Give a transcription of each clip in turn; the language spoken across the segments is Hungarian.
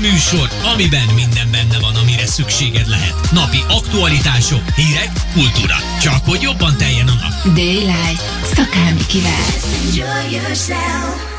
műsor, amiben minden benne van, amire szükséged lehet. Napi aktualitások, hírek, kultúra. Csak hogy jobban teljen a nap. Daylight. Szakámikivel. Enjoy yourself.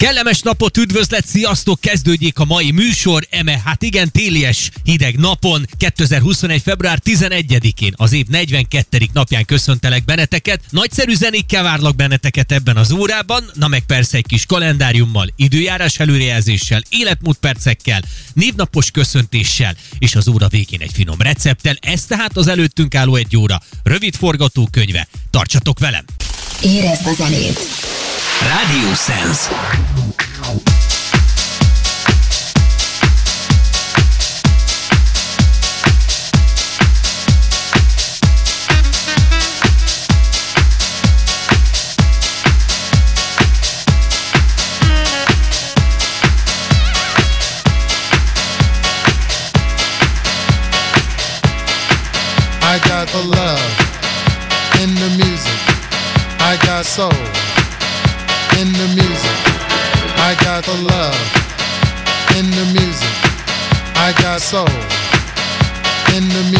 Kellemes napot, üdvözlet, sziasztok! Kezdődjék a mai műsor, eme, hát igen, télies hideg napon, 2021. február 11-én, az év 42. napján köszöntelek benneteket. Nagyszerű zenékkel várlak benneteket ebben az órában, na meg persze egy kis kalendáriummal, időjárás előrejelzéssel, életmódpercekkel, névnapos köszöntéssel, és az óra végén egy finom recepttel, ez tehát az előttünk álló egy óra, rövid forgatókönyve. Tartsatok velem! Érezd a zenét! Radio Sense. soul in the music.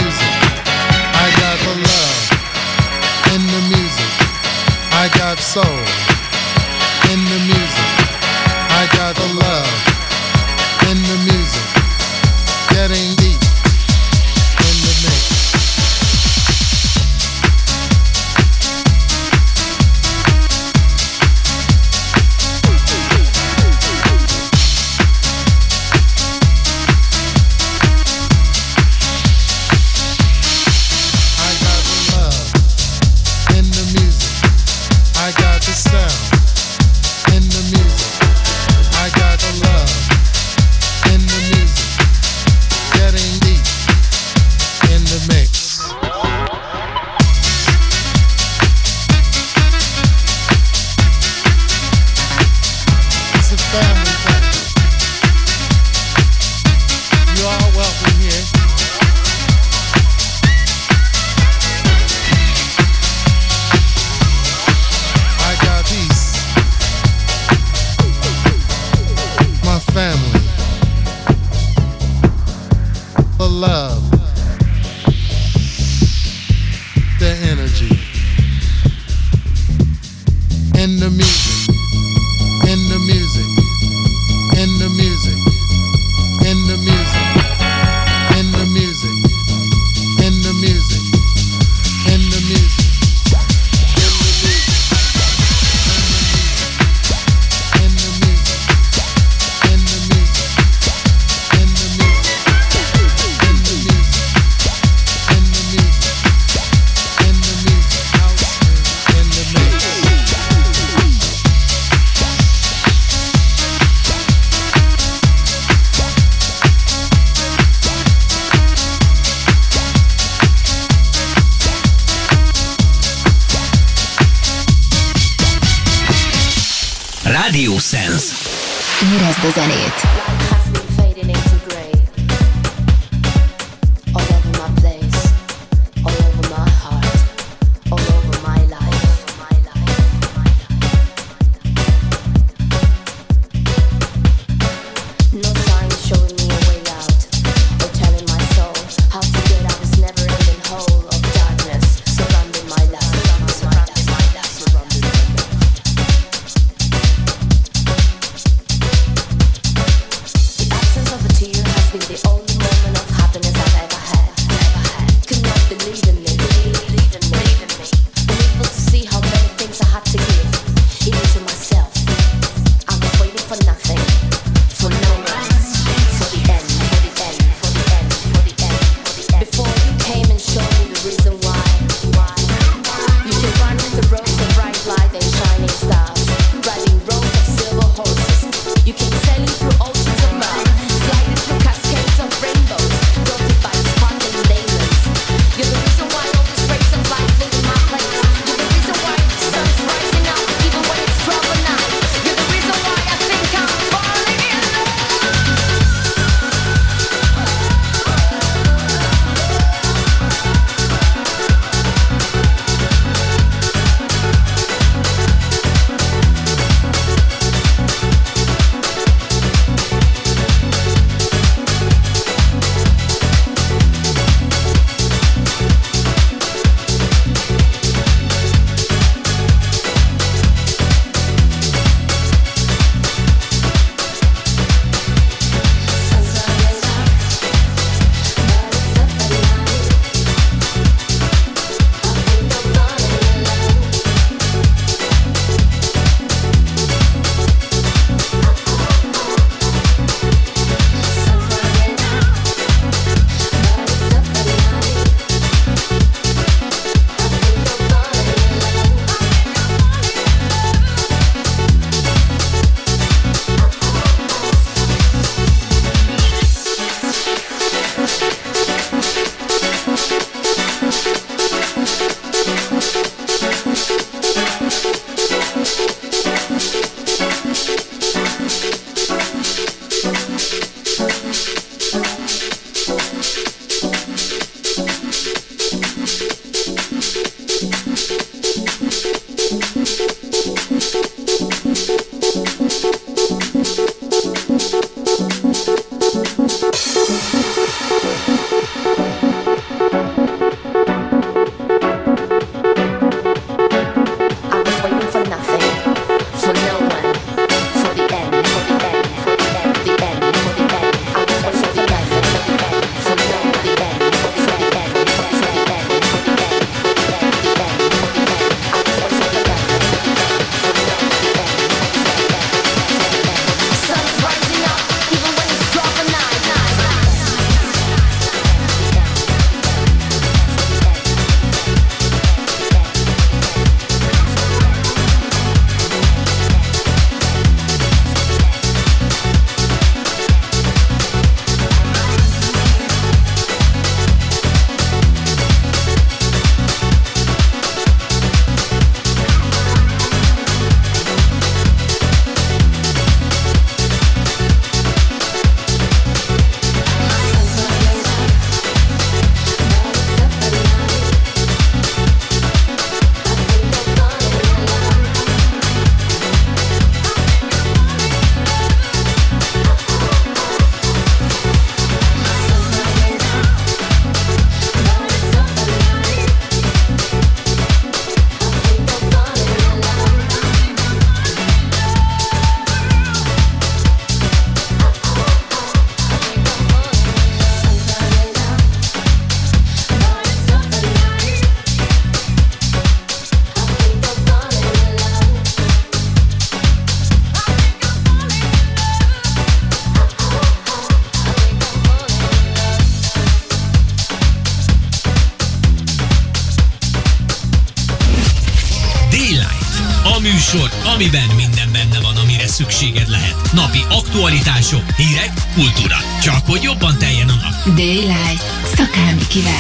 Daylight. Szakámi kivel.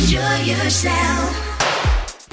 Enjoy yourself.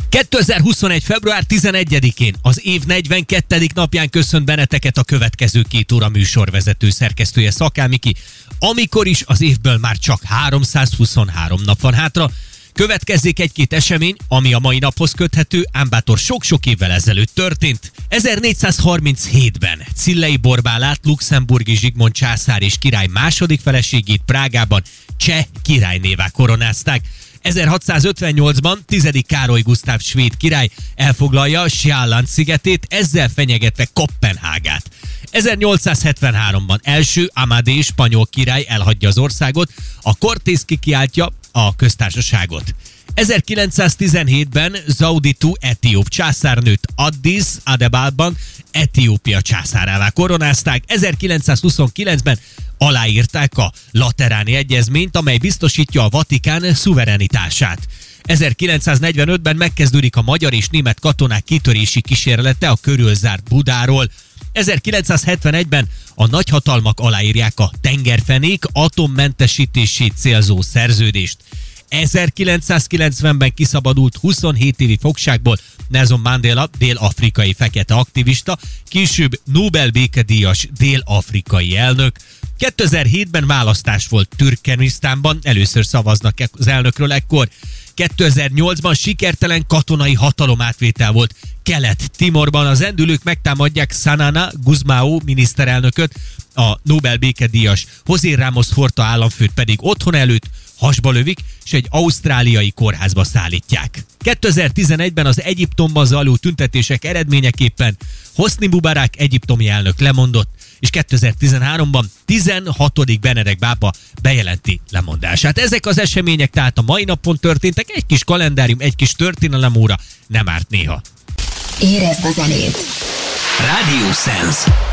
2021. február 11-én, az év 42. napján köszönt benneteket a következő két óra műsorvezető szerkesztője Szakámiki, amikor is az évből már csak 323 nap van hátra, Következzék egy-két esemény, ami a mai naphoz köthető, ám bátor sok-sok évvel ezelőtt történt. 1437-ben Cillei Borbálát Luxemburgi Zsigmond császár és király második feleségét Prágában cseh királynévá koronázták. 1658-ban 10. Károly Gusztáv svéd király elfoglalja Sjálland szigetét, ezzel fenyegetve Kopenhágát. 1873-ban első Amadé spanyol király elhagyja az országot, a Cortés kikiáltja a köztársaságot. 1917-ben Zauditu etióp császárnőt Addis Adebában Etiópia császárává koronázták. 1929-ben aláírták a Lateráni Egyezményt, amely biztosítja a Vatikán szuverenitását. 1945-ben megkezdődik a magyar és német katonák kitörési kísérlete a körülzárt Budáról. 1971-ben a nagyhatalmak aláírják a tengerfenék atommentesítését célzó szerződést. 1990-ben kiszabadult 27 évi fogságból Nelson Mandela, dél-afrikai fekete aktivista, később Nobel békedíjas dél-afrikai elnök. 2007-ben választás volt Türkmenisztánban, először szavaznak az elnökről ekkor. 2008-ban sikertelen katonai hatalomátvétel volt Kelet-Timorban. Az endülők megtámadják Sanana Guzmao miniszterelnököt, a Nobel békedíjas José Ramos Horta államfőt pedig otthon előtt hasba lövik, és egy ausztráliai kórházba szállítják. 2011-ben az Egyiptomban zajló tüntetések eredményeképpen Hosni Mubarak egyiptomi elnök lemondott, és 2013-ban 16. Benedek bába bejelenti lemondását. Ezek az események tehát a mai napon történtek, egy kis kalendárium, egy kis történelem óra, nem árt néha. Érezd a zenét. Radio Sense.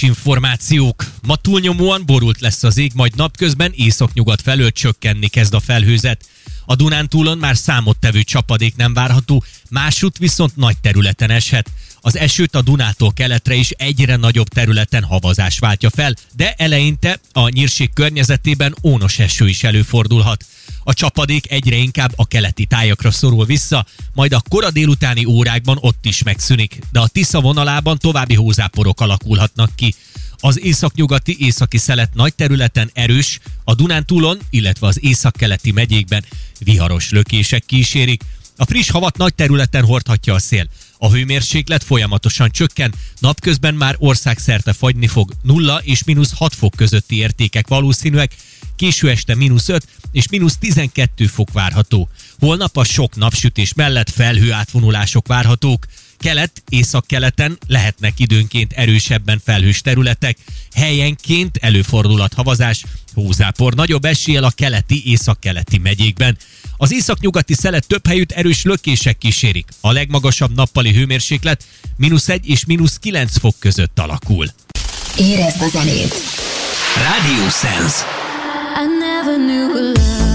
Időjárás információk. Ma túlnyomóan borult lesz az ég, majd napközben északnyugat felől csökkenni kezd a felhőzet. A Dunántúlon már számottevő csapadék nem várható, másút viszont nagy területen eshet. Az esőt a Dunától keletre is egyre nagyobb területen havazás váltja fel, de eleinte a nyírség környezetében ónos eső is előfordulhat. A csapadék egyre inkább a keleti tájakra szorul vissza, majd a kora délutáni órákban ott is megszűnik, de a Tisza vonalában további hózáporok alakulhatnak ki. Az északnyugati északi szelet nagy területen erős, a Dunántúlon, illetve az északkeleti megyékben viharos lökések kísérik. A friss havat nagy területen hordhatja a szél. A hőmérséklet folyamatosan csökken, napközben már országszerte fagyni fog 0 és mínusz 6 fok közötti értékek valószínűek, késő este mínusz 5 és mínusz 12 fok várható. Holnap a sok napsütés mellett felhő átvonulások várhatók. Kelet, északkeleten lehetnek időnként erősebben felhős területek, helyenként előfordulhat havazás, hózápor nagyobb eséllyel a keleti, északkeleti megyékben. Az északnyugati szelet több helyütt erős lökések kísérik. A legmagasabb nappali hőmérséklet mínusz 1 és mínusz 9 fok között alakul. Érezd a zenét! Radio Sense. I never knew love,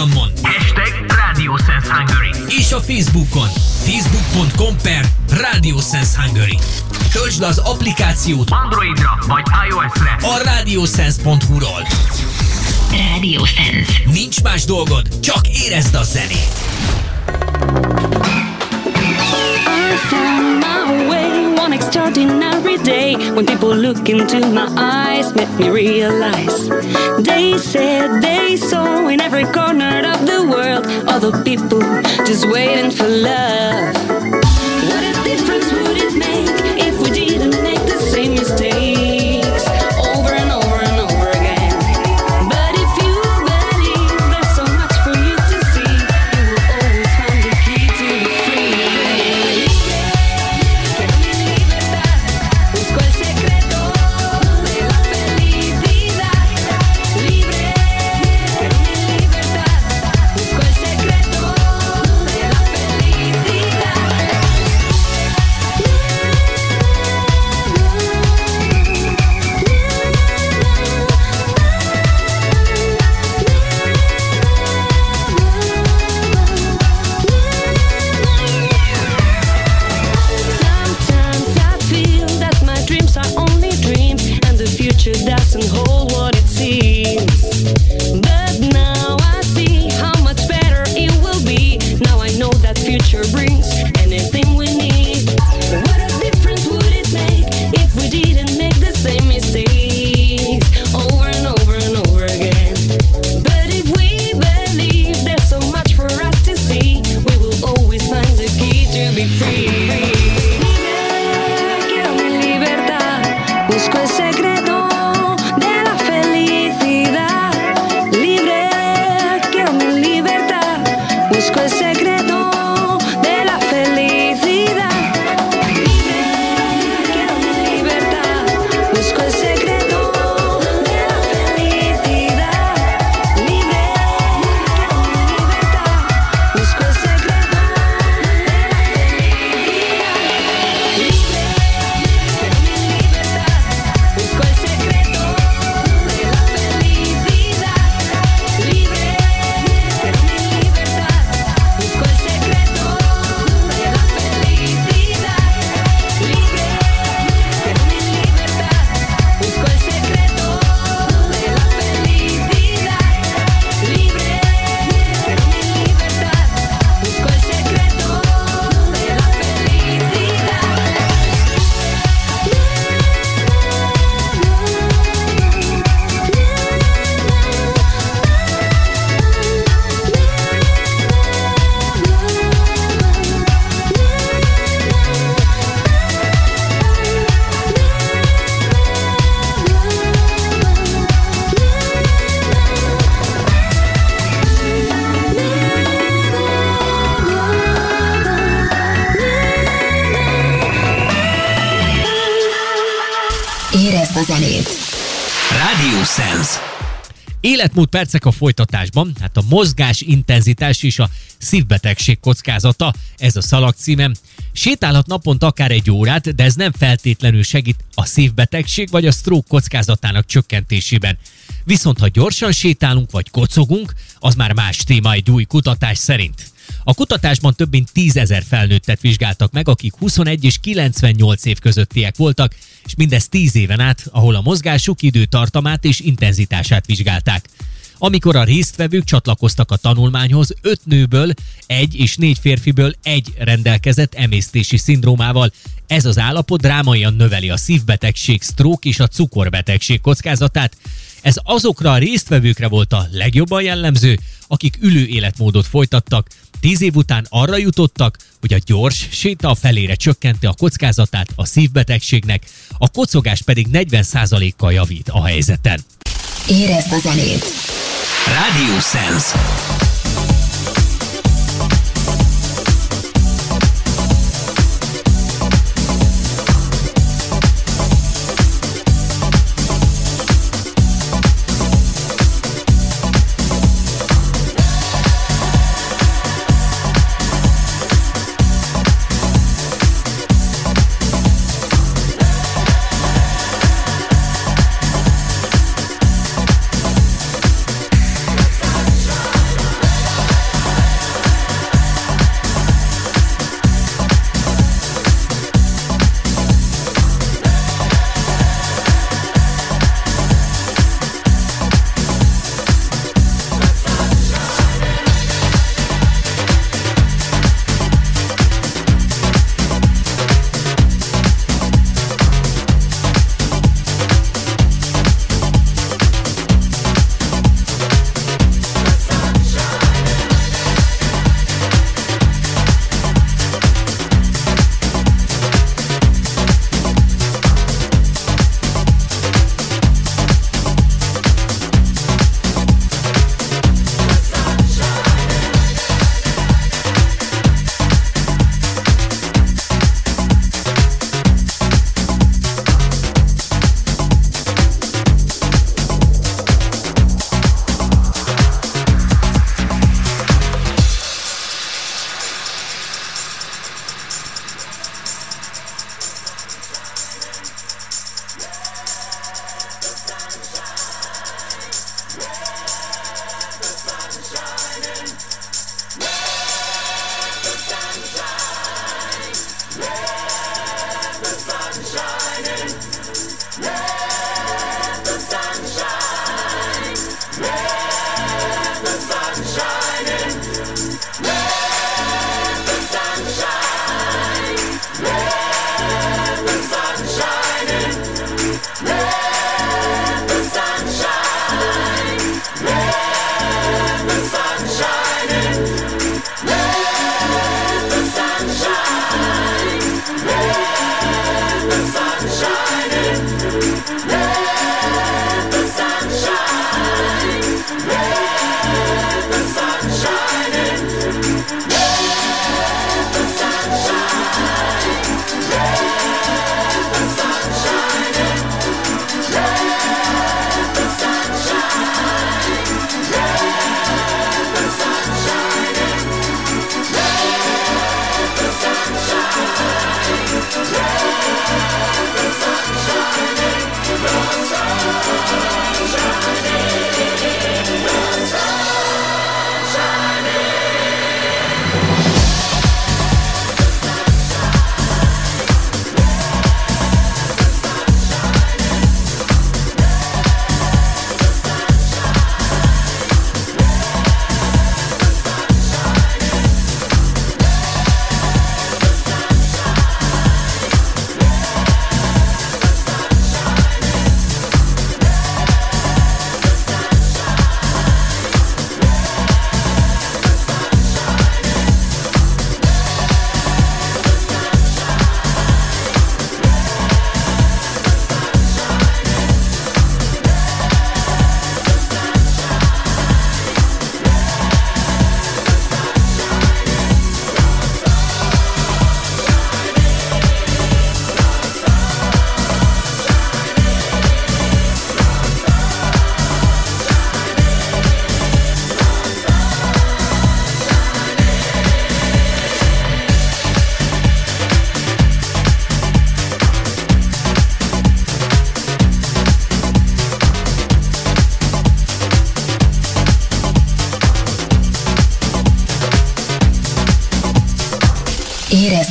Instagramon Hashtag Radio Sense Hungary. És a Facebookon. Facebook.com per Radio Sense Hungary. Töltsd az applikációt Androidra vagy iOS-re. a radiosense.hu-ról Radio Sense. Nincs más dolgod, csak érezd a zenét. I most ordinary day when people look into my eyes make me realize. They said they saw in every corner of the world all the people just waiting for love. a zenét. Radio Sense. Életmód percek a folytatásban, hát a mozgás intenzitás és a szívbetegség kockázata, ez a szalag címem. Sétálhat naponta akár egy órát, de ez nem feltétlenül segít a szívbetegség vagy a stroke kockázatának csökkentésében. Viszont ha gyorsan sétálunk vagy kocogunk, az már más téma egy új kutatás szerint. A kutatásban több mint 10 ezer felnőttet vizsgáltak meg, akik 21 és 98 év közöttiek voltak, és mindez 10 éven át, ahol a mozgásuk időtartamát és intenzitását vizsgálták. Amikor a résztvevők csatlakoztak a tanulmányhoz, öt nőből, egy és négy férfiből egy rendelkezett emésztési szindrómával. Ez az állapot drámaian növeli a szívbetegség, stroke és a cukorbetegség kockázatát, ez azokra a résztvevőkre volt a legjobban jellemző, akik ülő életmódot folytattak. Tíz év után arra jutottak, hogy a gyors séta a felére csökkenti a kockázatát a szívbetegségnek, a kocogás pedig 40%-kal javít a helyzeten. Érezd a zenét! Radio Sense.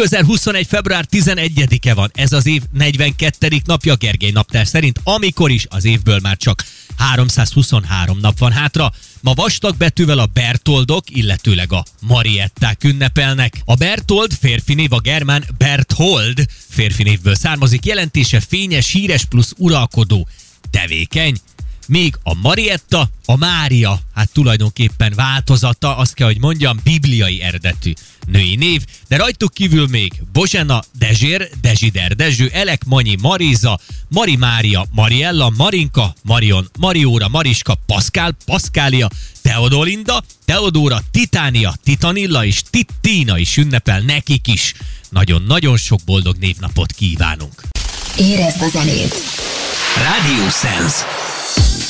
2021. február 11-e van, ez az év 42. napja Gergely naptár szerint, amikor is az évből már csak 323 nap van hátra. Ma vastag betűvel a Bertoldok, illetőleg a Marietták ünnepelnek. A Bertold férfi név a germán Berthold férfi névből származik, jelentése fényes, híres plusz uralkodó, tevékeny, még a Marietta, a Mária, hát tulajdonképpen változata, azt kell, hogy mondjam, bibliai eredetű női név, de rajtuk kívül még Bozsena, Dezsér, Dezsider, Dezső, Elek, Manyi, Mariza, Mari Mária, Mariella, Marinka, Marion, Marióra, Mariska, Pascal, Paskália, Teodolinda, Teodóra, Titánia, Titanilla és Titina is ünnepel nekik is. Nagyon-nagyon sok boldog névnapot kívánunk! Érezd a zenét! Radio Sense. house.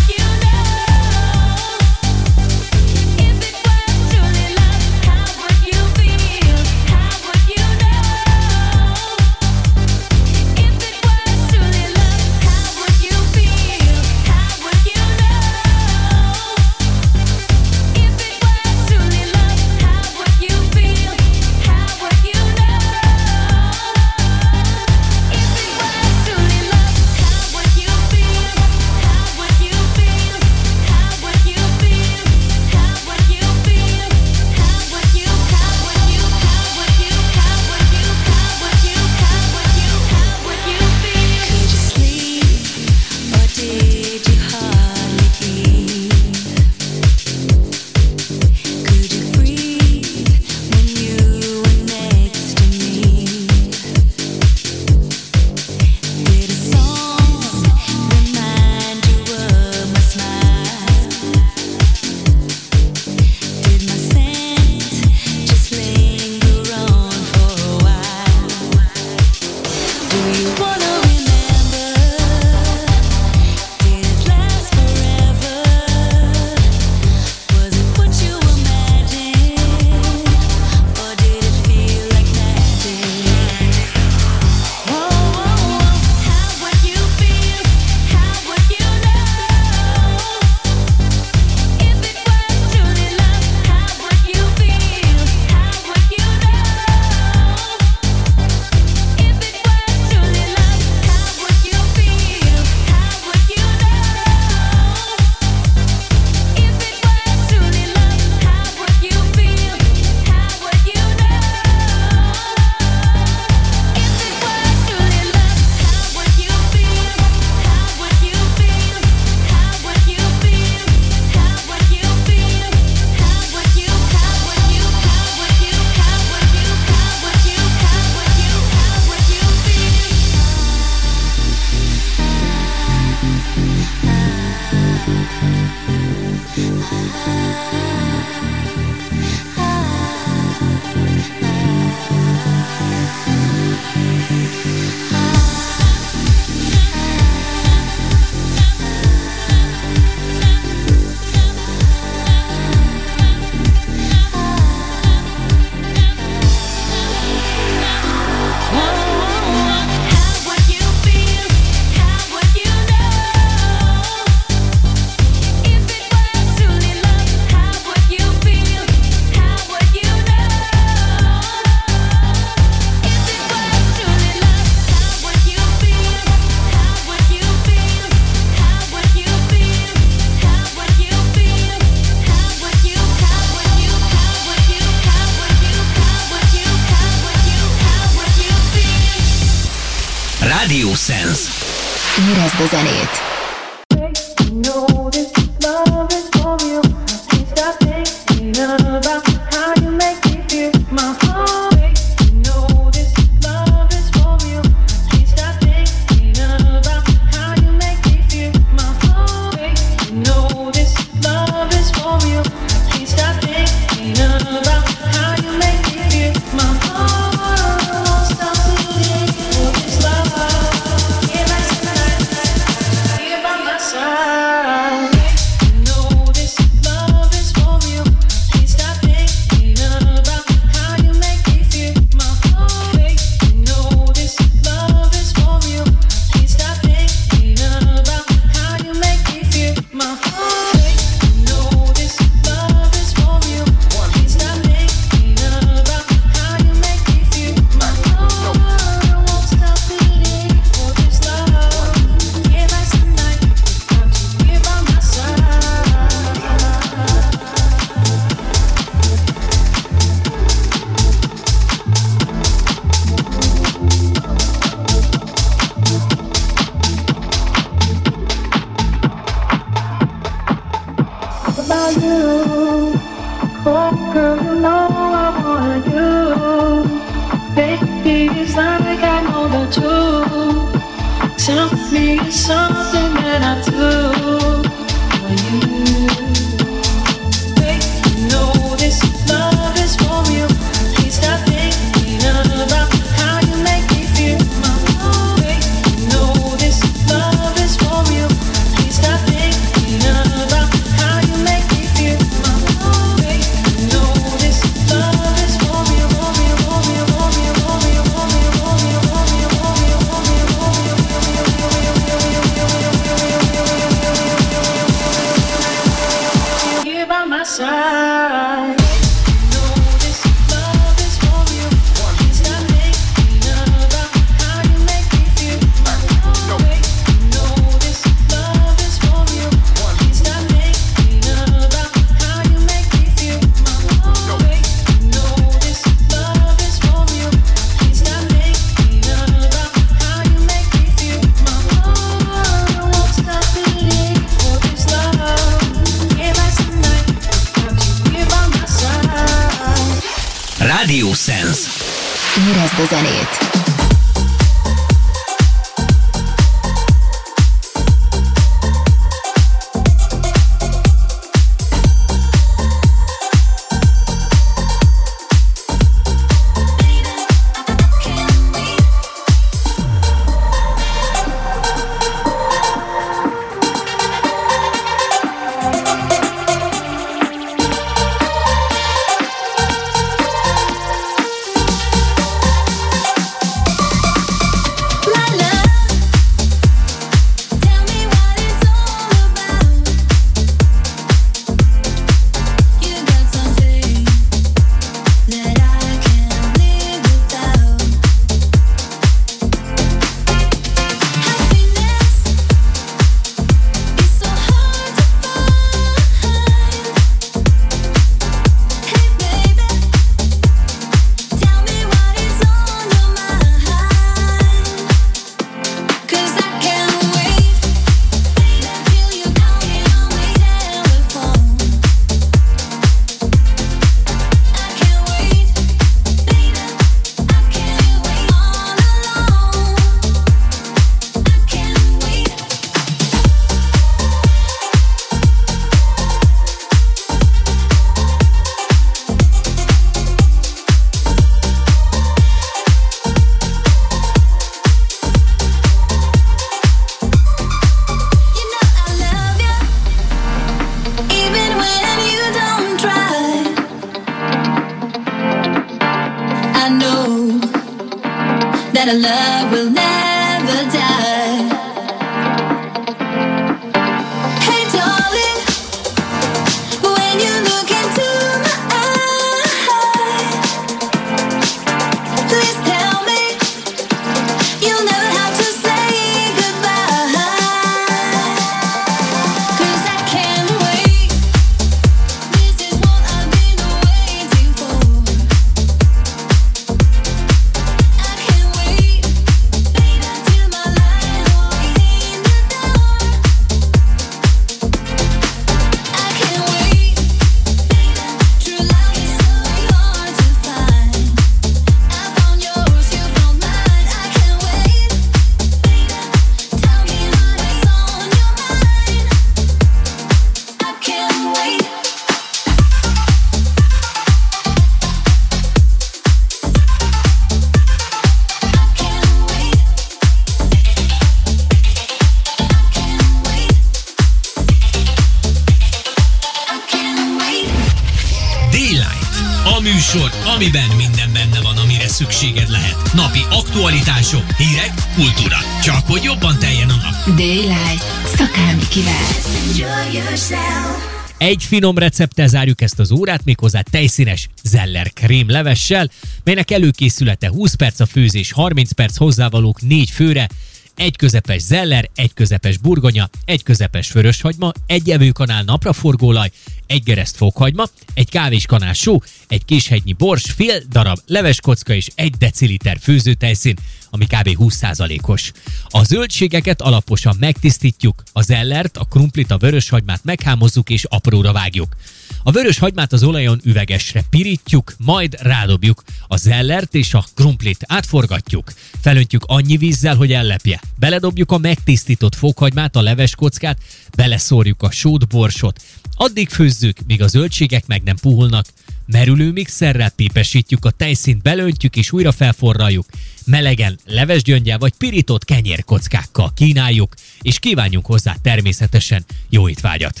Egy finom recepttel zárjuk ezt az órát, méghozzá tejszínes zeller krém levessel, melynek előkészülete 20 perc a főzés, 30 perc hozzávalók négy főre, egy közepes zeller, egy közepes burgonya, egy közepes vöröshagyma, egy evőkanál napraforgóolaj, egy gereszt fokhagyma, egy kávéskanál só, egy késhegynyi bors, fél darab leveskocka és egy deciliter főzőtejszín ami kb. 20%-os. A zöldségeket alaposan megtisztítjuk, az ellert, a krumplit, a vörös hagymát meghámozzuk és apróra vágjuk. A vörös hagymát az olajon üvegesre pirítjuk, majd rádobjuk. A zellert és a krumplit átforgatjuk. Felöntjük annyi vízzel, hogy ellepje. Beledobjuk a megtisztított fokhagymát, a leveskockát, beleszórjuk a sót, borsot. Addig főzzük, míg a zöldségek meg nem puhulnak, Merülő mixerrel pépesítjük, a tejszínt belöntjük és újra felforraljuk. Melegen levesgyöngyel vagy pirított kenyérkockákkal kínáljuk, és kívánjunk hozzá természetesen jó étvágyat.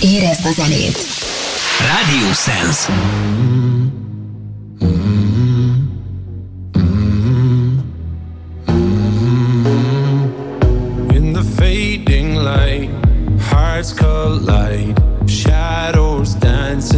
Érezd a zenét! Radio Sense. In the fading light, hearts collide. Shadows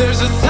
There's a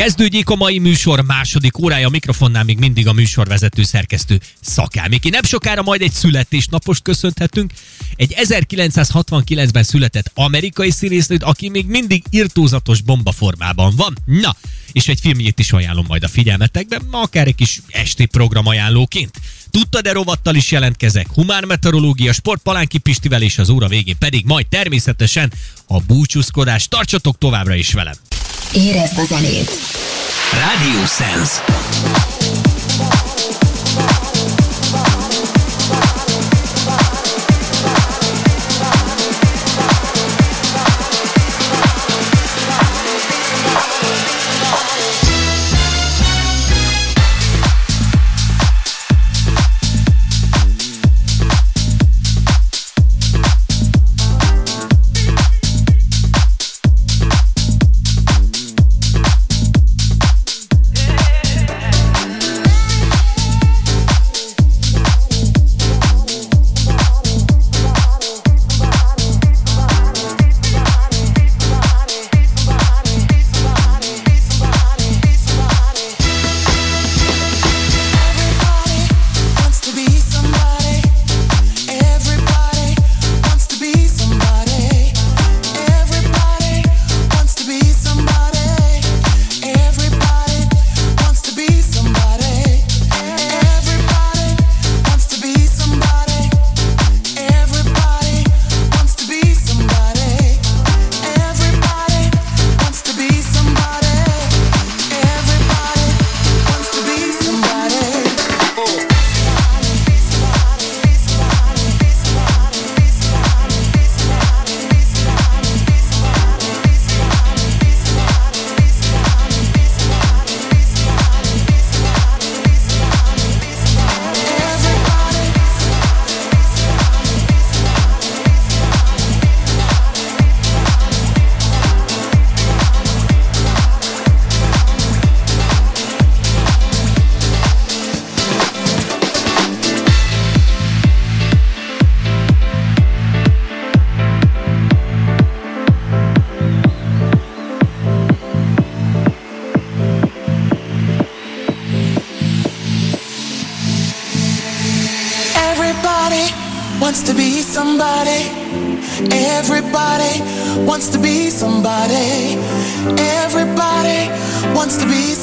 Kezdődjék a mai műsor második órája, a mikrofonnál még mindig a műsorvezető szerkesztő Szakámiki. Nem sokára majd egy születésnapost köszönhetünk. Egy 1969-ben született amerikai színésznőt, aki még mindig irtózatos bombaformában van. Na, és egy filmjét is ajánlom majd a figyelmetekben, akár egy kis esti program ajánlóként. Tudtad-e rovattal is jelentkezek? Humán meteorológia, sport Palánki Pistivel és az óra végén pedig majd természetesen a búcsúzkodás. Tartsatok továbbra is velem! Érezd a zenét. Radio Sense.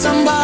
Somebody.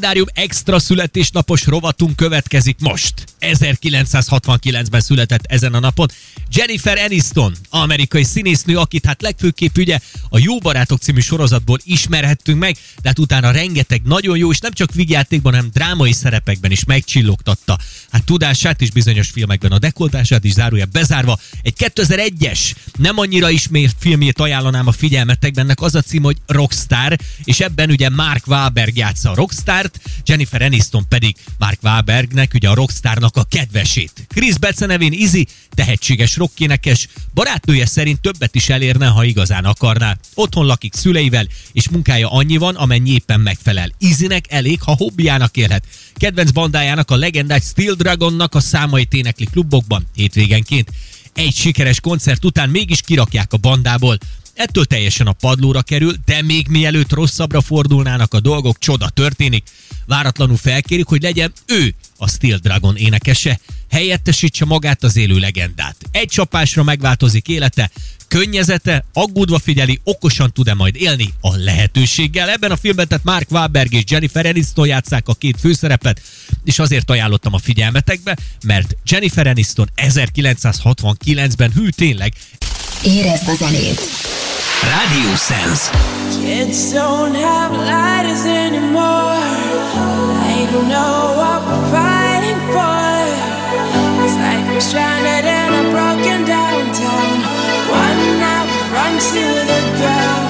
Kalendárium extra születésnapos rovatunk következik most. 1969-ben született ezen a napon Jennifer Aniston, amerikai színésznő, akit hát legfőképp ugye a Jó Barátok című sorozatból ismerhettünk meg, de hát utána rengeteg nagyon jó, és nem csak vígjátékban, hanem drámai szerepekben is megcsillogtatta. Hát tudását is bizonyos filmekben a dekoltását is zárója bezárva. Egy 2001-es, nem annyira ismert filmjét ajánlanám a figyelmetekben, ennek az a cím, hogy Rockstar, és ebben ugye Mark Wahlberg játsza a Rockstart, Jennifer Aniston pedig Mark Wahlbergnek, ugye a Rockstarnak a kedvesét. Chris Betze nevén Izzy, tehetséges rockénekes, barátnője szerint többet is elérne, ha igazán akarná. Otthon lakik szüleivel, és munkája annyi van, amennyi éppen megfelel. Izzynek elég, ha hobbiának élhet. Kedvenc bandájának a legendás Steel Dragonnak a számait énekli klubokban hétvégenként. Egy sikeres koncert után mégis kirakják a bandából. Ettől teljesen a padlóra kerül, de még mielőtt rosszabbra fordulnának a dolgok, csoda történik. Váratlanul felkérik, hogy legyen ő a Steel Dragon énekese, helyettesítse magát az élő legendát. Egy csapásra megváltozik élete, könnyezete, aggódva figyeli, okosan tud-e majd élni a lehetőséggel. Ebben a filmben tehát Mark Wahlberg és Jennifer Aniston játszák a két főszerepet, és azért ajánlottam a figyelmetekbe, mert Jennifer Aniston 1969-ben hű tényleg Érezd a zenét! Radio Sense. Kids don't have lighters anymore. Don't know what we're fighting for. It's like we're stranded in a broken downtown. One night to the ground.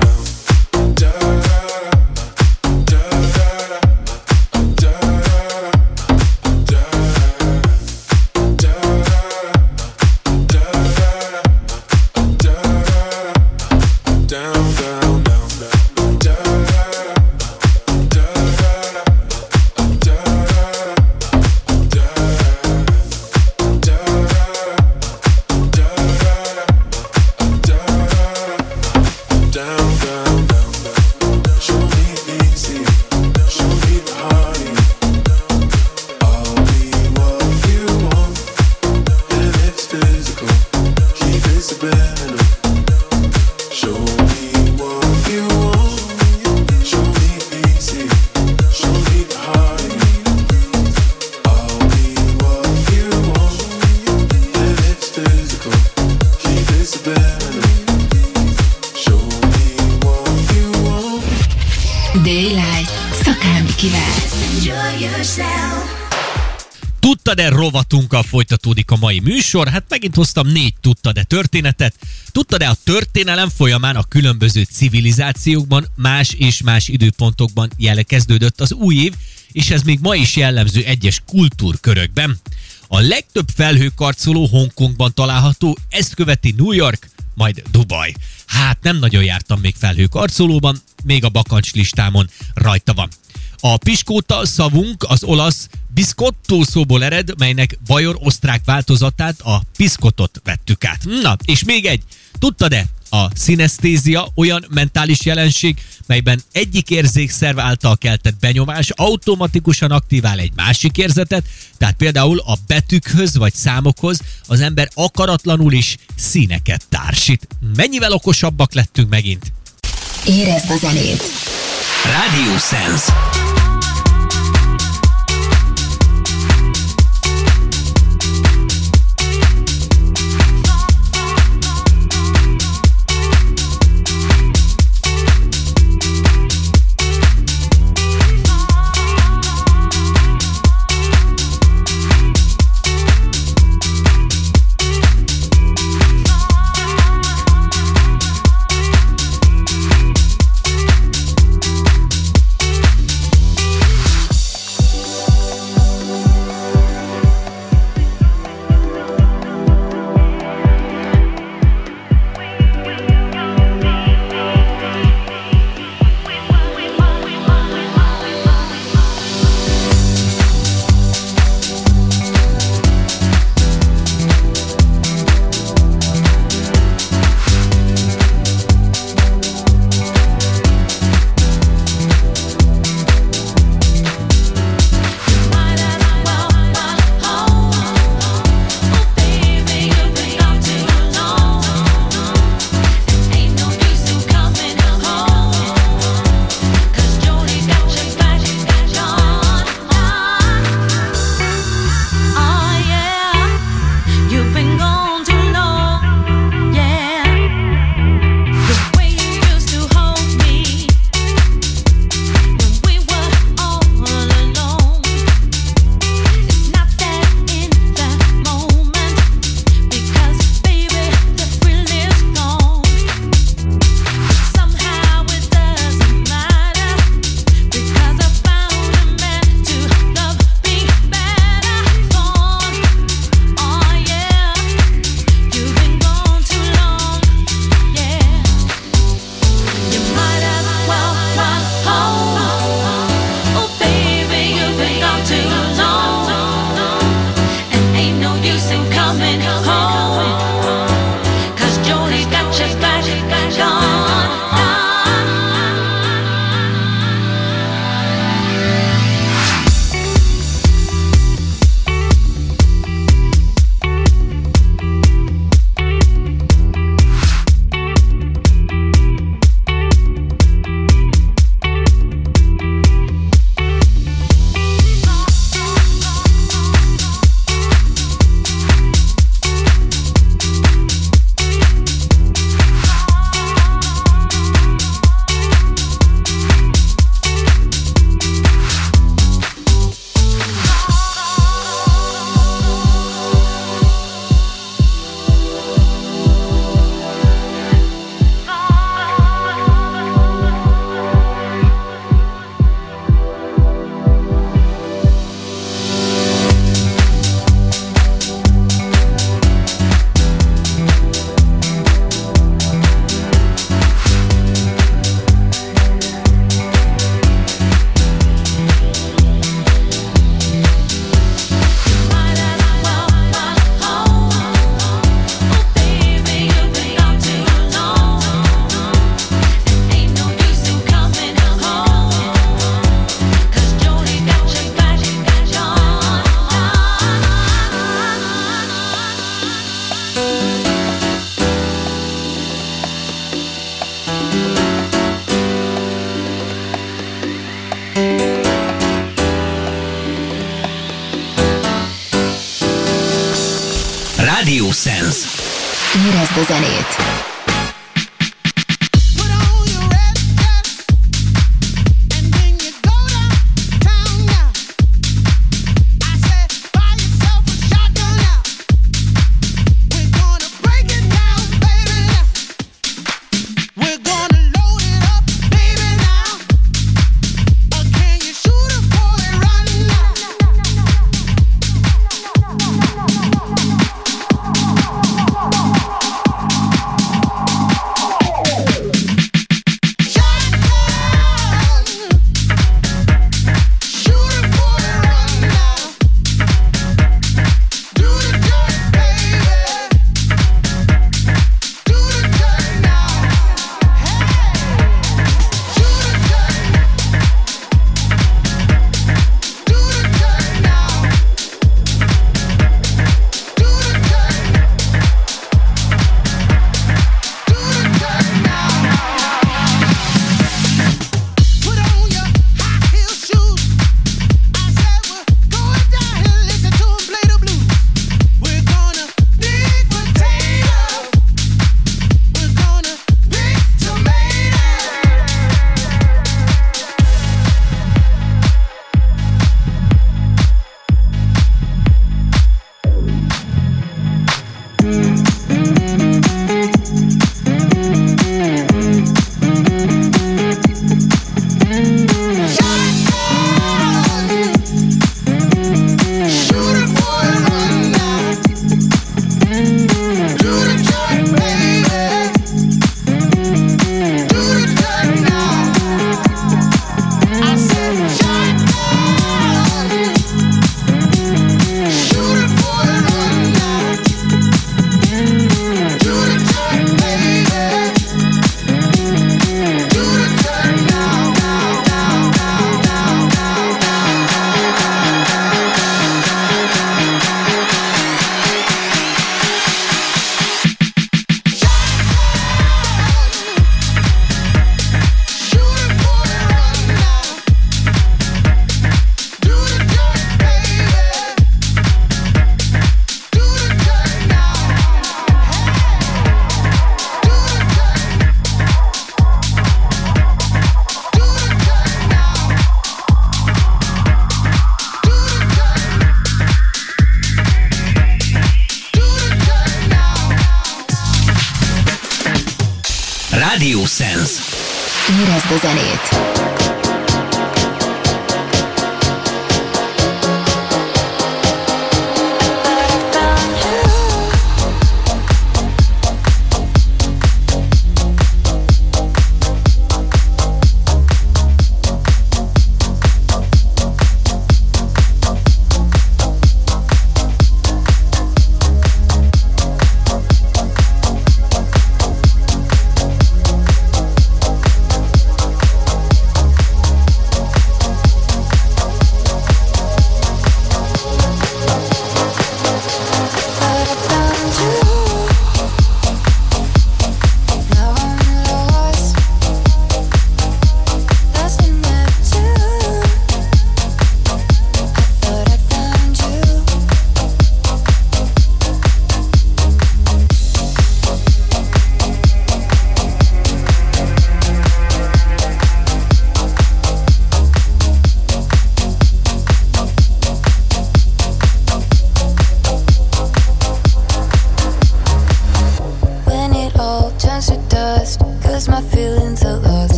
műsor? Hát megint hoztam négy tudtad-e történetet. Tudtad-e a történelem folyamán a különböző civilizációkban más és más időpontokban jele kezdődött az új év, és ez még ma is jellemző egyes kultúrkörökben. A legtöbb felhőkarcoló Hongkongban található, ezt követi New York, majd Dubaj. Hát nem nagyon jártam még felhőkarcolóban, még a bakancs listámon rajta van. A piskóta szavunk az olasz biszkottó szóból ered, melynek bajor-osztrák változatát, a piszkotot vettük át. Na, és még egy. Tudtad-e, a szinesztézia olyan mentális jelenség, melyben egyik érzékszerv által keltett benyomás automatikusan aktivál egy másik érzetet, tehát például a betűkhöz vagy számokhoz az ember akaratlanul is színeket társít. Mennyivel okosabbak lettünk megint? Érezd a zenét! Radio Sense.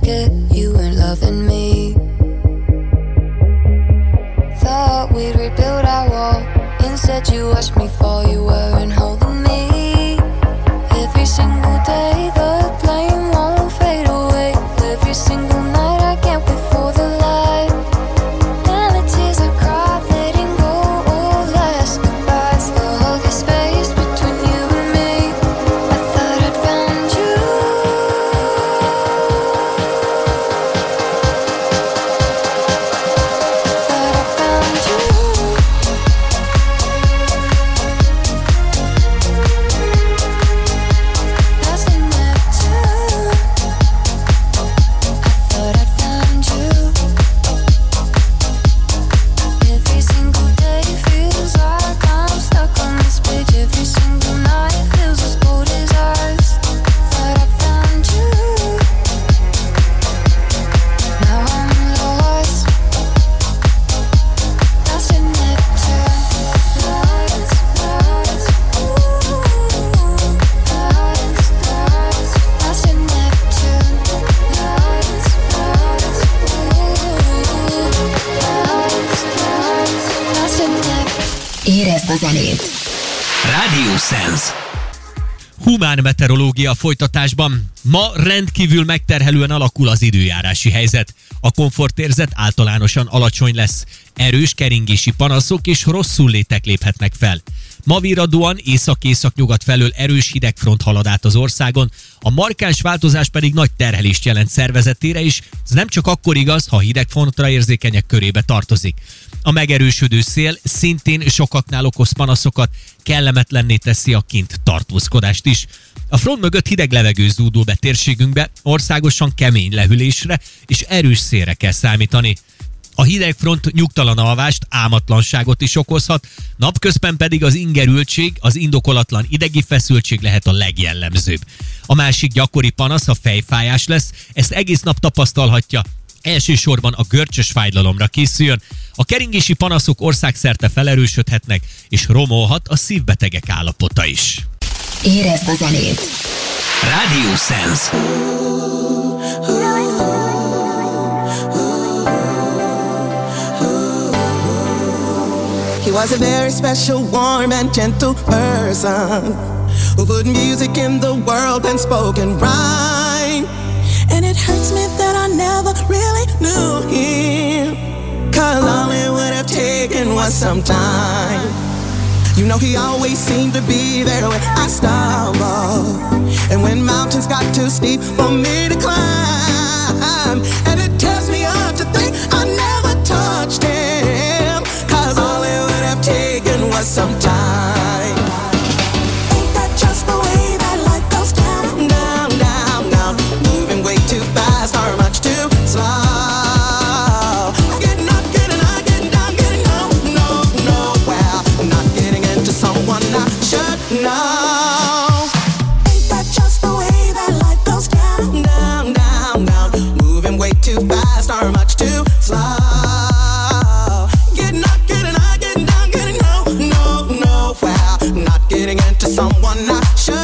Get you weren't loving me. Thought we'd rebuild our wall. Instead, you watched me fall. Meteorológia folytatásban. Ma rendkívül megterhelően alakul az időjárási helyzet. A komfortérzet általánosan alacsony lesz. Erős keringési panaszok és rosszul létek léphetnek fel. Ma virradóan észak-észak-nyugat felől erős hidegfront halad át az országon, a markáns változás pedig nagy terhelést jelent szervezetére is, ez nem csak akkor igaz, ha hidegfrontra érzékenyek körébe tartozik. A megerősödő szél szintén sokaknál okoz panaszokat, kellemetlenné teszi a kint tartózkodást is. A front mögött hideg levegő zúdul be térségünkbe, országosan kemény lehűlésre és erős szélre kell számítani. A hidegfront nyugtalan alvást, ámatlanságot is okozhat, napközben pedig az ingerültség, az indokolatlan idegi feszültség lehet a legjellemzőbb. A másik gyakori panasz a fejfájás lesz, ezt egész nap tapasztalhatja, elsősorban a görcsös fájdalomra készüljön. A keringési panaszok országszerte felerősödhetnek, és romolhat a szívbetegek állapota is. Érezd a zenét! Radio Sense. Was a very special, warm and gentle person who put music in the world and spoke rhyme. And it hurts me that I never really knew him. Cause all it would have taken was some time. You know, he always seemed to be there when I stumbled. And when mountains got too steep for me to climb. into someone I should.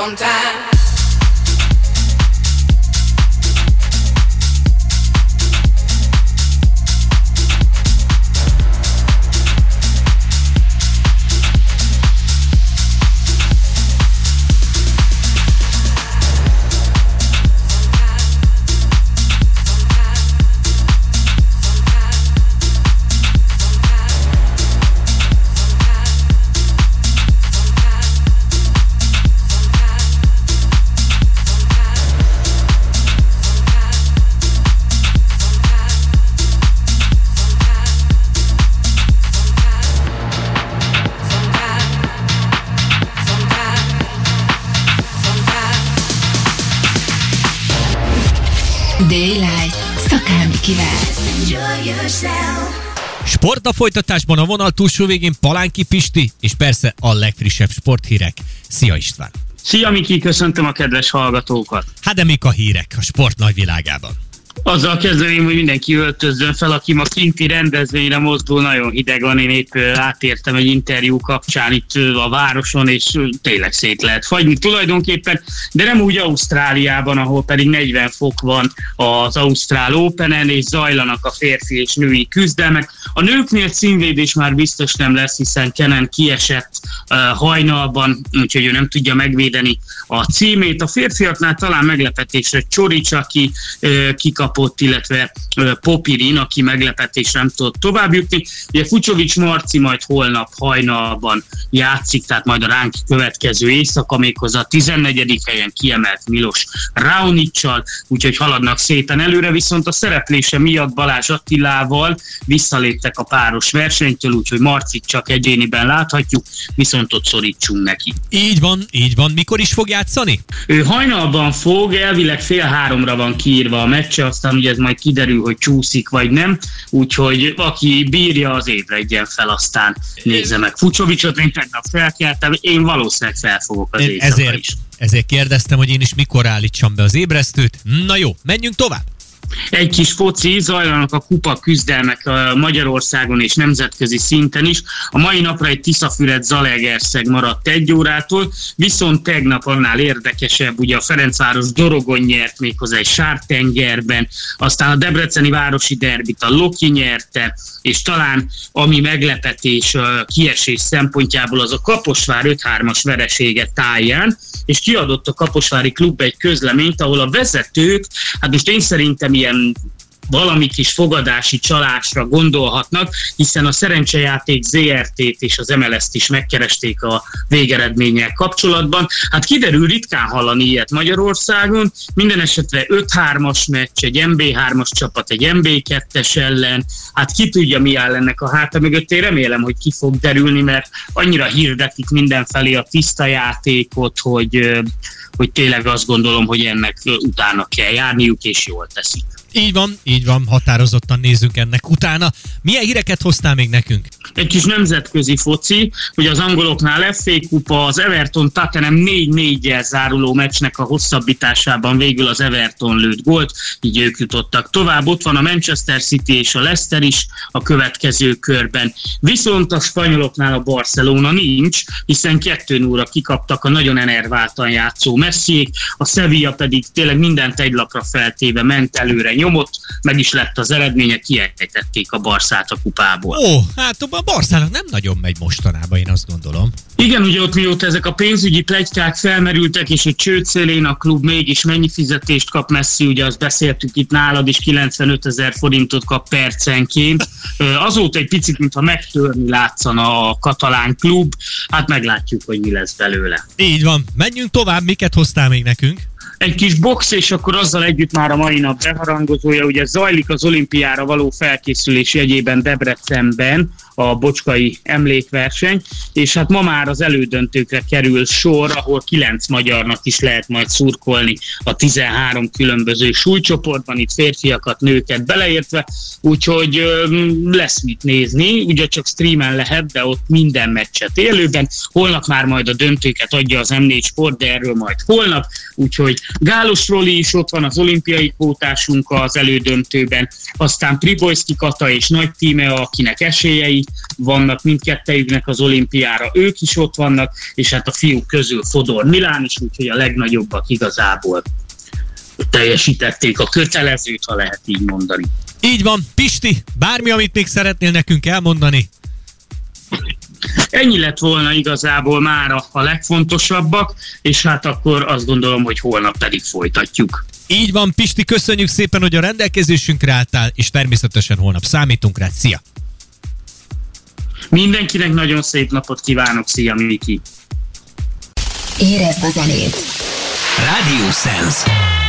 Sometimes. Sport a folytatásban a vonal túlsó végén Palánki Pisti, és persze a legfrissebb sporthírek. Szia István! Szia Miki, köszöntöm a kedves hallgatókat! Hát de mik a hírek a sport nagyvilágában? Azzal kezdeném, hogy mindenki öltözzön fel, aki ma kinti rendezvényre mozdul, nagyon hideg van, én épp átértem egy interjú kapcsán itt a városon, és tényleg szét lehet fagyni tulajdonképpen, de nem úgy Ausztráliában, ahol pedig 40 fok van az Ausztrál Openen, és zajlanak a férfi és női küzdelmek. A nőknél címvédés már biztos nem lesz, hiszen Kenen kiesett uh, hajnalban, úgyhogy ő nem tudja megvédeni a címét. A férfiaknál talán meglepetésre Csorics, aki uh, kikapott, illetve Popirin, aki meglepetésre nem tudott tovább jutni. Ugye Fucsovics Marci majd holnap hajnalban játszik, tehát majd a ránk következő éjszaka, méghozzá a 14. helyen kiemelt Milos Raonicsal, úgyhogy haladnak szépen előre, viszont a szereplése miatt Balázs Attilával visszaléptek a páros versenytől, úgyhogy Marcit csak egyéniben láthatjuk, viszont ott szorítsunk neki. Így van, így van. Mikor is fog játszani? Ő hajnalban fog, elvileg fél háromra van kiírva a meccse, aztán ugye ez majd kiderül, hogy csúszik vagy nem, úgyhogy aki bírja, az ébredjen fel, aztán nézze meg. Fucsovicsot én tegnap felkeltem, én valószínűleg fel fogok az éjszaka ezért, is. ezért kérdeztem, hogy én is mikor állítsam be az ébresztőt. Na jó, menjünk tovább. Egy kis foci, zajlanak a kupa küzdelmek Magyarországon és nemzetközi szinten is. A mai napra egy Tiszafüred Zalegerszeg maradt egy órától, viszont tegnap annál érdekesebb, ugye a Ferencváros Dorogon nyert méghozzá egy Sártengerben, aztán a Debreceni Városi Derbit a Loki nyerte, és talán ami meglepetés kiesés szempontjából az a Kaposvár 5-3-as veresége táján, és kiadott a Kaposvári Klub egy közleményt, ahol a vezetők, hát most én szerintem ilyen valami kis fogadási csalásra gondolhatnak, hiszen a szerencsejáték ZRT-t és az MLS-t is megkeresték a végeredménnyel kapcsolatban. Hát kiderül, ritkán hallani ilyet Magyarországon, minden esetre 5-3-as meccs, egy MB3-as csapat, egy MB2-es ellen, hát ki tudja, mi áll ennek a háta mögött, én remélem, hogy ki fog derülni, mert annyira hirdetik mindenfelé a tiszta játékot, hogy, hogy tényleg azt gondolom, hogy ennek utána kell járniuk, és jól teszik. Így van, így van, határozottan nézzünk ennek utána. Milyen híreket hoztál még nekünk? egy kis nemzetközi foci, hogy az angoloknál FA kupa, az Everton Tottenham 4-4-jel záruló meccsnek a hosszabbításában végül az Everton lőtt gólt, így ők jutottak tovább. Ott van a Manchester City és a Leicester is a következő körben. Viszont a spanyoloknál a Barcelona nincs, hiszen 2 0 kikaptak a nagyon enerváltan játszó messziék, a Sevilla pedig tényleg mindent egy lapra feltéve ment előre, nyomott, meg is lett az eredménye, kiejtették a Barszát a kupából. Ó, hát a Barszának nem nagyon megy mostanában, én azt gondolom. Igen, ugye ott mióta ezek a pénzügyi plegykák felmerültek, és egy csőd szélén a klub mégis mennyi fizetést kap Messi, ugye azt beszéltük itt nálad is, 95 ezer forintot kap percenként. Azóta egy picit, mintha megtörni látszana a katalán klub, hát meglátjuk, hogy mi lesz belőle. Így van, menjünk tovább, miket hoztál még nekünk? Egy kis box, és akkor azzal együtt már a mai nap beharangozója, ugye zajlik az olimpiára való felkészülés jegyében Debrecenben a bocskai emlékverseny, és hát ma már az elődöntőkre kerül sor, ahol kilenc magyarnak is lehet majd szurkolni a 13 különböző súlycsoportban, itt férfiakat, nőket beleértve, úgyhogy lesz mit nézni, ugye csak streamen lehet, de ott minden meccset élőben, holnap már majd a döntőket adja az M4 Sport, de erről majd holnap, úgyhogy Gálos Roli is ott van az olimpiai kvótásunk az elődöntőben, aztán Pribojszki Kata és Nagy Tíme, akinek esélyei vannak mindkettejüknek az olimpiára, ők is ott vannak, és hát a fiúk közül Fodor Milán is, úgyhogy a legnagyobbak igazából teljesítették a kötelezőt, ha lehet így mondani. Így van, Pisti, bármi, amit még szeretnél nekünk elmondani? Ennyi lett volna igazából már a, legfontosabbak, és hát akkor azt gondolom, hogy holnap pedig folytatjuk. Így van, Pisti, köszönjük szépen, hogy a rendelkezésünkre álltál, és természetesen holnap számítunk rá. Szia! Mindenkinek nagyon szép napot kívánok, szia Miki! Érezd a zenét! Radio Sense.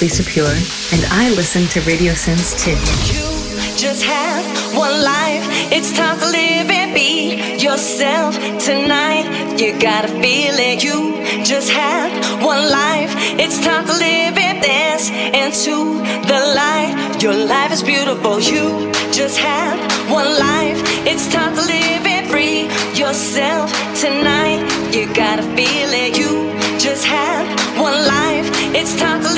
Lisa Pure, and I listen to Radio Sense too. You just have one life. It's time to live and be yourself tonight. You gotta feel it. You just have one life. It's time to live and dance into the light. Your life is beautiful. You just have one life. It's time to live and free yourself tonight. You gotta feel it. You just have one life. It's time to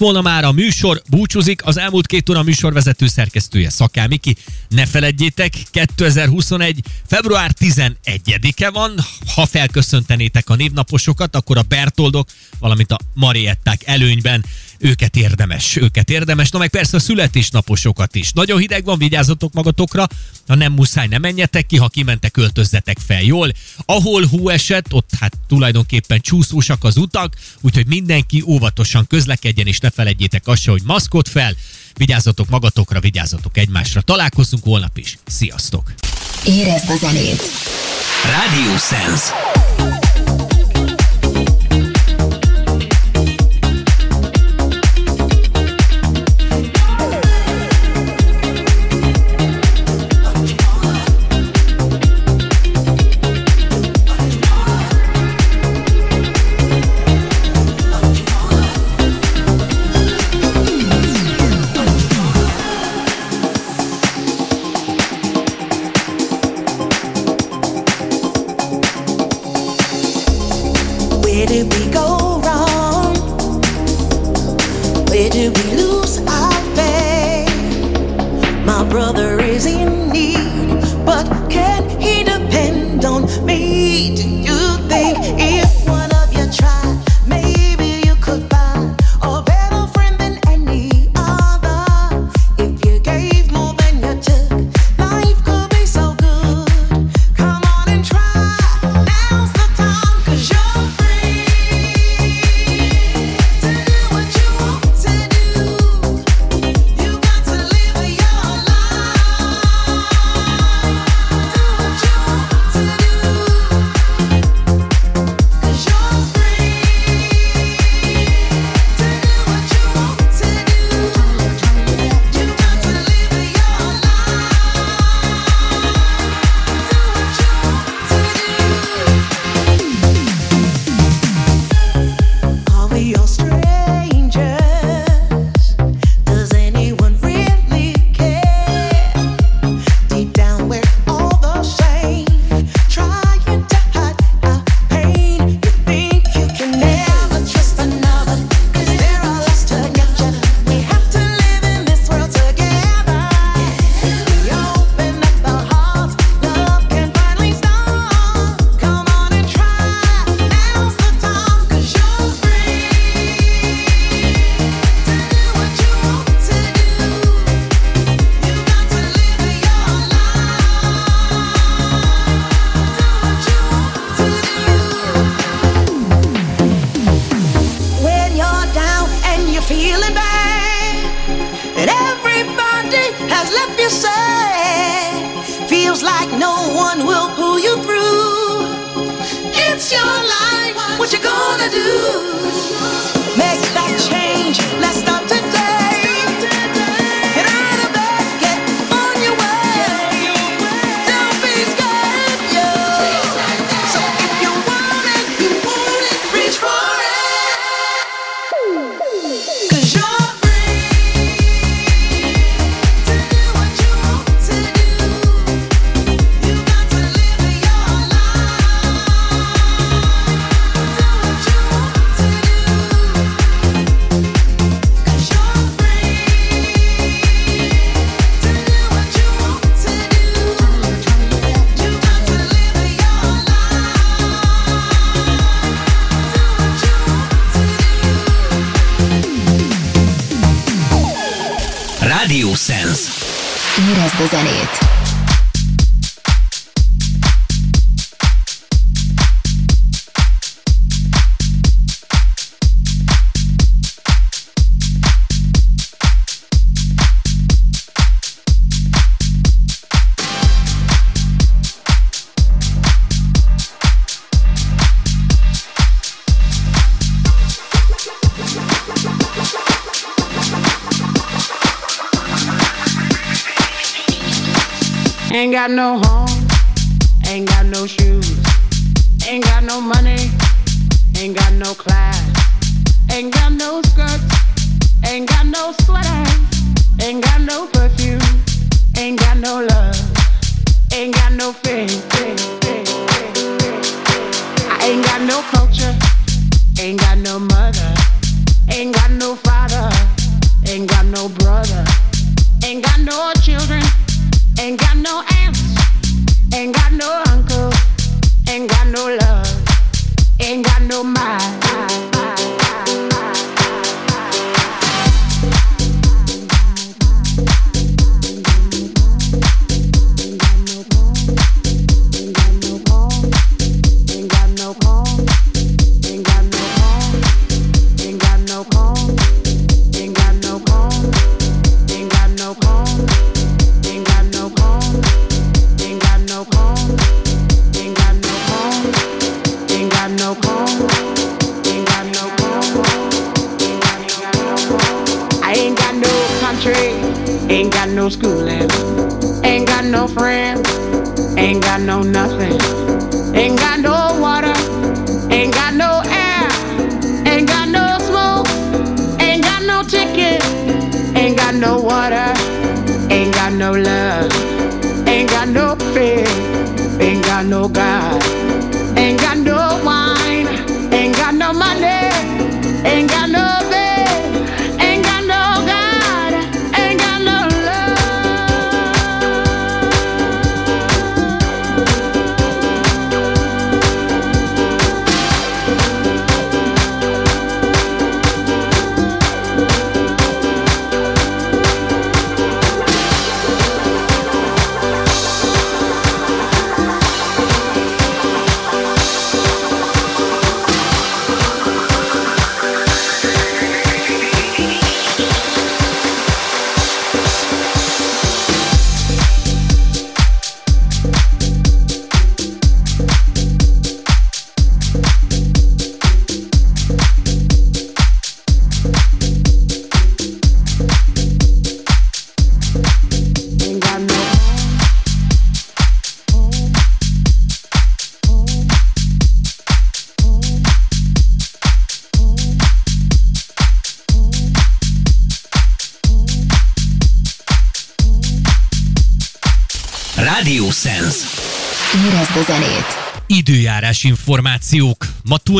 volna már a műsor, búcsúzik az elmúlt két óra műsorvezető szerkesztője Szaká Miki. Ne feledjétek, 2021. február 11-e van. Ha felköszöntenétek a névnaposokat, akkor a Bertoldok, valamint a Marietták előnyben őket érdemes, őket érdemes. Na meg persze a születésnaposokat is. Nagyon hideg van, vigyázzatok magatokra, ha nem muszáj, nem menjetek ki, ha kimentek, költözzetek fel jól. Ahol hó esett, ott hát tulajdonképpen csúszósak az utak, úgyhogy mindenki óvatosan közlekedjen, és ne feledjétek azt se, hogy maszkot fel, vigyázzatok magatokra, vigyázzatok egymásra. Találkozunk holnap is. Sziasztok! Érezd a zenét. Radio Sense. feet.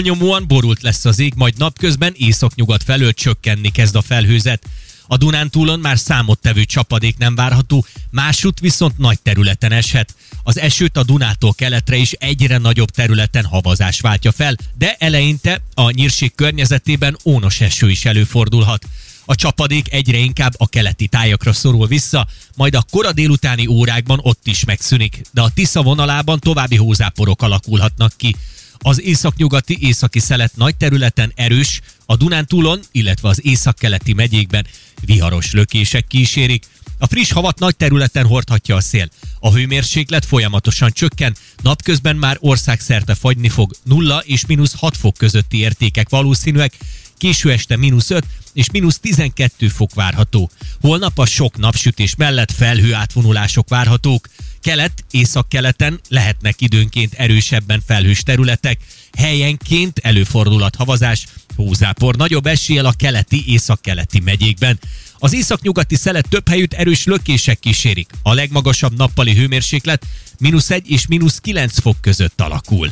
Túlnyomóan borult lesz az ég, majd napközben északnyugat felől csökkenni kezd a felhőzet. A Dunántúlon már számottevő csapadék nem várható, másút viszont nagy területen eshet. Az esőt a Dunától keletre is egyre nagyobb területen havazás váltja fel, de eleinte a nyírség környezetében ónos eső is előfordulhat. A csapadék egyre inkább a keleti tájakra szorul vissza, majd a kora délutáni órákban ott is megszűnik, de a Tisza vonalában további hózáporok alakulhatnak ki. Az északnyugati északi szelet nagy területen erős, a Dunántúlon, illetve az északkeleti megyékben viharos lökések kísérik. A friss havat nagy területen hordhatja a szél. A hőmérséklet folyamatosan csökken, napközben már országszerte fagyni fog 0 és mínusz 6 fok közötti értékek valószínűek, késő este mínusz 5 és mínusz 12 fok várható. Holnap a sok napsütés mellett felhő átvonulások várhatók. Kelet, északkeleten lehetnek időnként erősebben felhős területek, helyenként előfordulhat havazás, hózápor nagyobb eséllyel a keleti, északkeleti megyékben. Az északnyugati szelet több helyütt erős lökések kísérik. A legmagasabb nappali hőmérséklet mínusz 1 és mínusz 9 fok között alakul.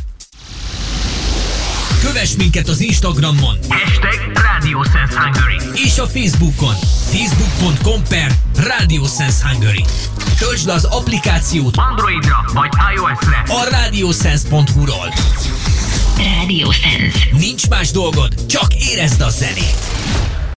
Kövess minket az Instagramon Hashtag Radio Sense Hungary. És a Facebookon Facebook.com per Radio Sense Hungary. Töltsd le az applikációt Androidra vagy iOS-re. a radiosense.hu-ról Radio Sense. Nincs más dolgod, csak érezd a zenét